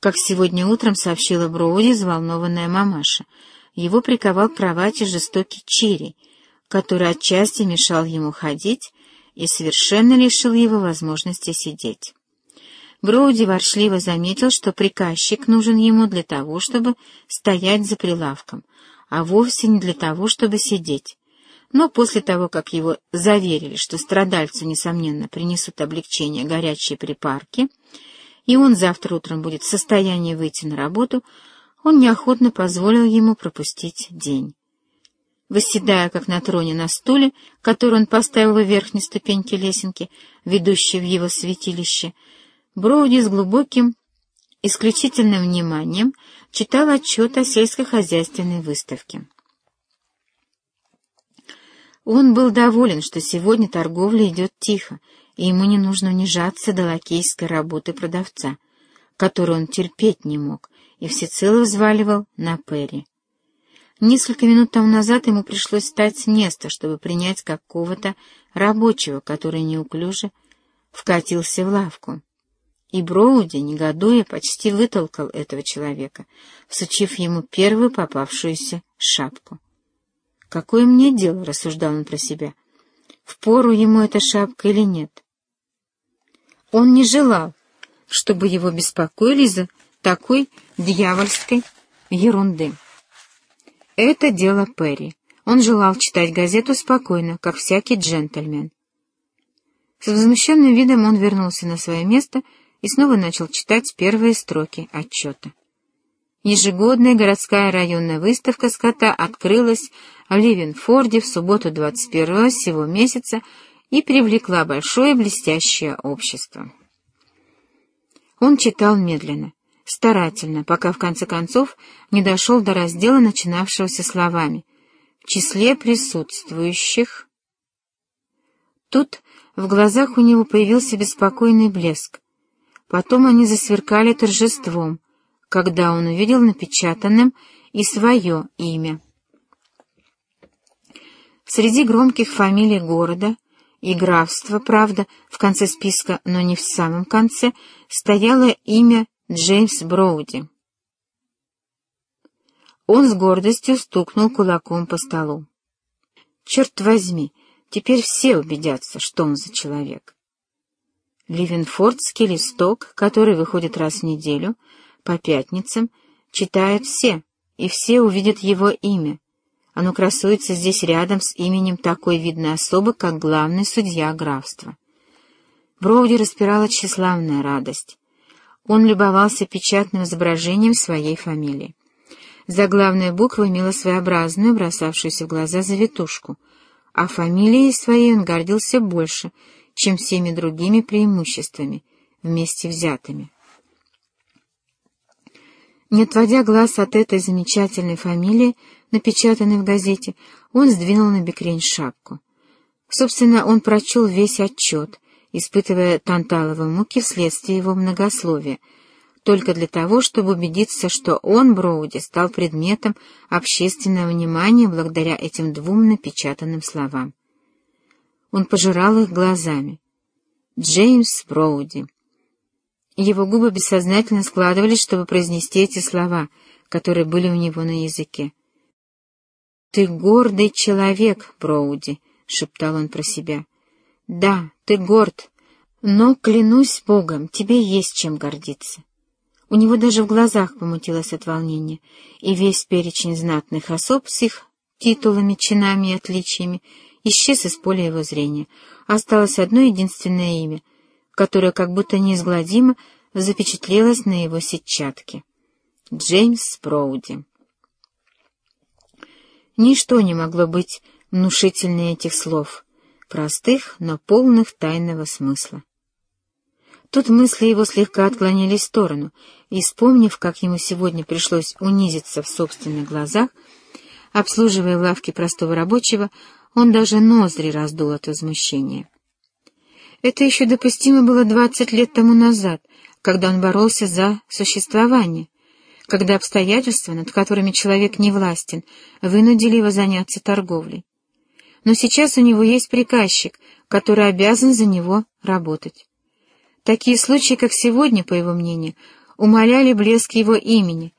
Как сегодня утром сообщила Броуди взволнованная мамаша, его приковал к кровати жестокий черри, который отчасти мешал ему ходить и совершенно лишил его возможности сидеть. Броуди воршливо заметил, что приказчик нужен ему для того, чтобы стоять за прилавком, а вовсе не для того, чтобы сидеть. Но после того, как его заверили, что страдальцу, несомненно, принесут облегчение горячие припарки, и он завтра утром будет в состоянии выйти на работу, он неохотно позволил ему пропустить день. Восседая, как на троне на стуле, который он поставил в верхней ступеньке лесенки, ведущей в его святилище, Броуди с глубоким, исключительным вниманием читал отчет о сельскохозяйственной выставке. Он был доволен, что сегодня торговля идет тихо, и ему не нужно унижаться до лакейской работы продавца, которую он терпеть не мог и всецело взваливал на Перри. Несколько минут тому назад ему пришлось встать с места, чтобы принять какого-то рабочего, который неуклюже вкатился в лавку. И Броуди, негодуя, почти вытолкал этого человека, всучив ему первую попавшуюся шапку. «Какое мне дело?» — рассуждал он про себя. «Впору ему эта шапка или нет?» Он не желал, чтобы его беспокоили за такой дьявольской ерунды. Это дело Перри. Он желал читать газету спокойно, как всякий джентльмен. С возмущенным видом он вернулся на свое место и снова начал читать первые строки отчета. Ежегодная городская районная выставка скота открылась в Ливенфорде в субботу 21 сего месяца и привлекла большое блестящее общество. Он читал медленно, старательно, пока в конце концов не дошел до раздела, начинавшегося словами «В числе присутствующих...» Тут в глазах у него появился беспокойный блеск. Потом они засверкали торжеством, когда он увидел напечатанным и свое имя. Среди громких фамилий города и графства, правда, в конце списка, но не в самом конце, стояло имя Джеймс Броуди. Он с гордостью стукнул кулаком по столу. Черт возьми, теперь все убедятся, что он за человек. Ливенфордский листок, который выходит раз в неделю, по пятницам, читают все, и все увидят его имя. Оно красуется здесь рядом с именем такой видной особы, как главный судья графства. Броуди распирала тщеславная радость. Он любовался печатным изображением своей фамилии. Заглавная буква имела своеобразную, бросавшуюся в глаза завитушку, а фамилией своей он гордился больше, чем всеми другими преимуществами, вместе взятыми. Не отводя глаз от этой замечательной фамилии, напечатанной в газете, он сдвинул на бекрень шапку. Собственно, он прочел весь отчет, испытывая танталовые муки вследствие его многословия, только для того, чтобы убедиться, что он, Броуди, стал предметом общественного внимания благодаря этим двум напечатанным словам. Он пожирал их глазами. Джеймс Броуди. Его губы бессознательно складывались, чтобы произнести эти слова, которые были у него на языке. «Ты гордый человек, Броуди», — шептал он про себя. «Да, ты горд, но, клянусь Богом, тебе есть чем гордиться». У него даже в глазах помутилось от волнения, и весь перечень знатных особ с их титулами, чинами и отличиями исчез из поля его зрения. Осталось одно единственное имя, которое как будто неизгладимо запечатлелось на его сетчатке. Джеймс Броуди. Ничто не могло быть внушительнее этих слов, простых, но полных тайного смысла. Тут мысли его слегка отклонились в сторону, и, вспомнив, как ему сегодня пришлось унизиться в собственных глазах, обслуживая лавки простого рабочего, он даже ноздри раздул от возмущения. Это еще допустимо было двадцать лет тому назад, когда он боролся за существование, когда обстоятельства, над которыми человек не властен, вынудили его заняться торговлей. Но сейчас у него есть приказчик, который обязан за него работать. Такие случаи, как сегодня, по его мнению, умоляли блеск его имени,